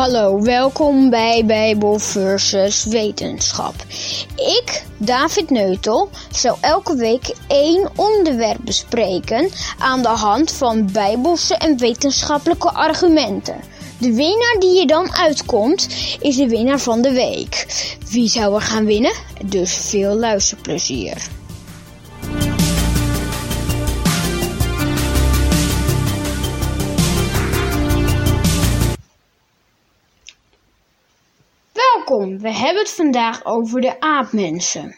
Hallo, welkom bij Bijbel versus Wetenschap. Ik, David Neutel, zal elke week één onderwerp bespreken aan de hand van bijbelse en wetenschappelijke argumenten. De winnaar die je dan uitkomt, is de winnaar van de week. Wie zou er gaan winnen? Dus veel luisterplezier. We hebben het vandaag over de aapmensen.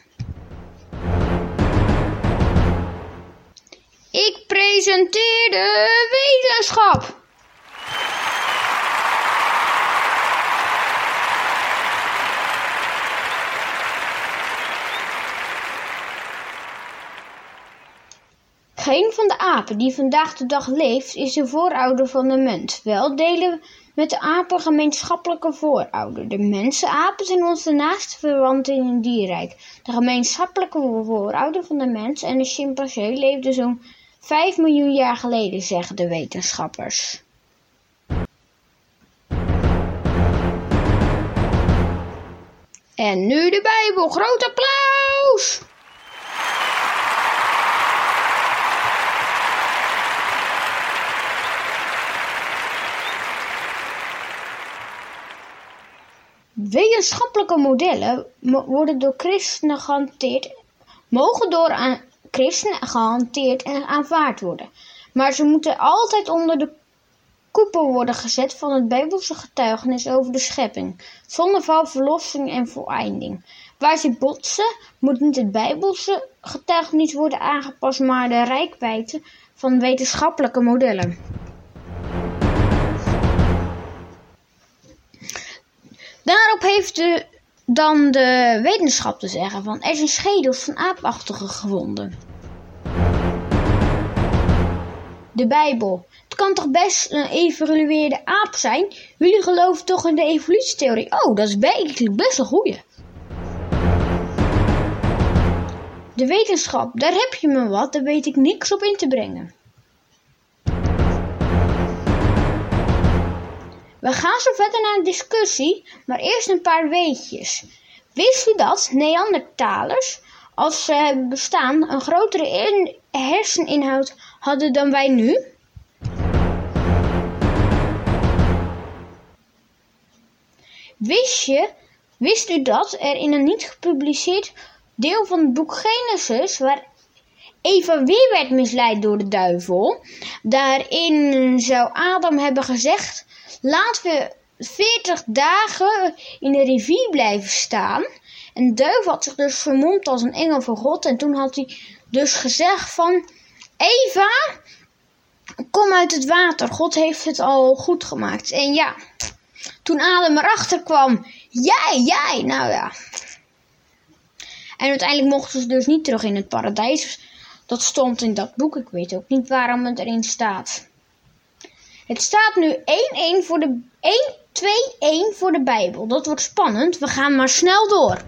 Ik presenteer de wetenschap. Geen van de apen die vandaag de dag leeft is de voorouder van de mens. Wel delen met de apen gemeenschappelijke voorouder. De mensenapen zijn onze naaste verwanten in het dierrijk. De gemeenschappelijke voorouder van de mens en de chimpansee leefden zo'n 5 miljoen jaar geleden, zeggen de wetenschappers. En nu de Bijbel. Groot applaus! Wetenschappelijke modellen worden door christenen gehanteerd, mogen door christenen gehanteerd en aanvaard worden, maar ze moeten altijd onder de koepel worden gezet van het Bijbelse getuigenis over de schepping, zonder verlossing en voleinding. Waar ze botsen, moet niet het Bijbelse getuigenis worden aangepast, maar de rijkwijde van wetenschappelijke modellen. Daarop heeft de, dan de wetenschap te zeggen van er zijn schedels van aapachtigen gevonden. De Bijbel. Het kan toch best een evolueerde aap zijn? Jullie geloven toch in de evolutietheorie? Oh, dat is eigenlijk best een goeie. De wetenschap, daar heb je me wat, daar weet ik niks op in te brengen. We gaan zo verder naar een discussie, maar eerst een paar weetjes. Wist u dat Neandertalers, als ze hebben bestaan, een grotere herseninhoud hadden dan wij nu? Wist je, wist u dat er in een niet gepubliceerd deel van het boek Genesis, waar Eva weer werd misleid door de duivel, daarin zou Adam hebben gezegd Laten we 40 dagen in de rivier blijven staan. En duivel had zich dus vermomd als een engel van God. En toen had hij dus gezegd van... Eva, kom uit het water. God heeft het al goed gemaakt. En ja, toen Adam erachter kwam... Jij, jij, nou ja. En uiteindelijk mochten ze dus niet terug in het paradijs. Dat stond in dat boek. Ik weet ook niet waarom het erin staat. Het staat nu 1-1 voor de 1-2-1 voor de Bijbel. Dat wordt spannend. We gaan maar snel door.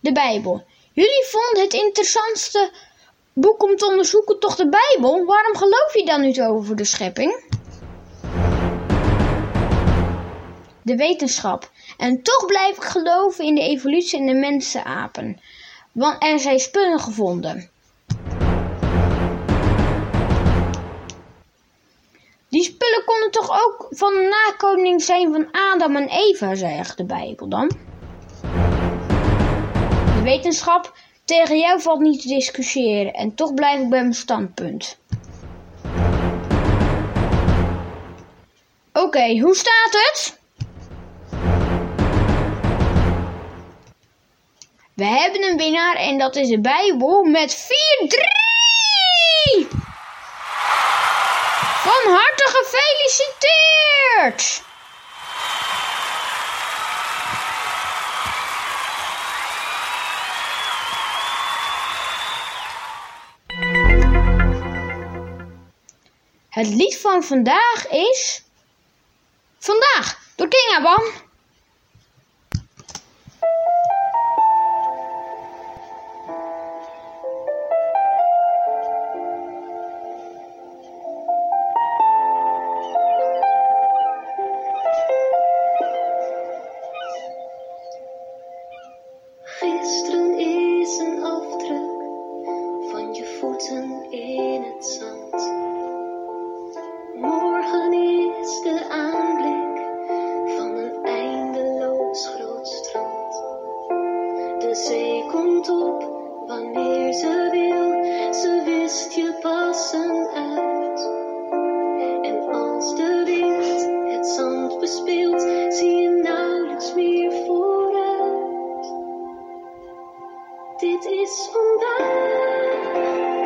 De Bijbel. Jullie vonden het interessantste boek om te onderzoeken toch de Bijbel? Waarom geloof je dan niet over de schepping? De wetenschap. En toch blijf ik geloven in de evolutie en de mensenapen. Want er zijn spullen gevonden. Toch ook van de nakomeling zijn van Adam en Eva, zegt de Bijbel dan. De wetenschap tegen jou valt niet te discussiëren en toch blijf ik bij mijn standpunt. Oké, hoe staat het? We hebben een winnaar en dat is de Bijbel met 4-3! Van harte gefeliciteerd! Het lied van vandaag is Vandaag door King Aban. komt op wanneer ze wil. Ze wist je passen uit. En als de wind het zand bespeelt, zie je nauwelijks meer vooruit. Dit is vandaag.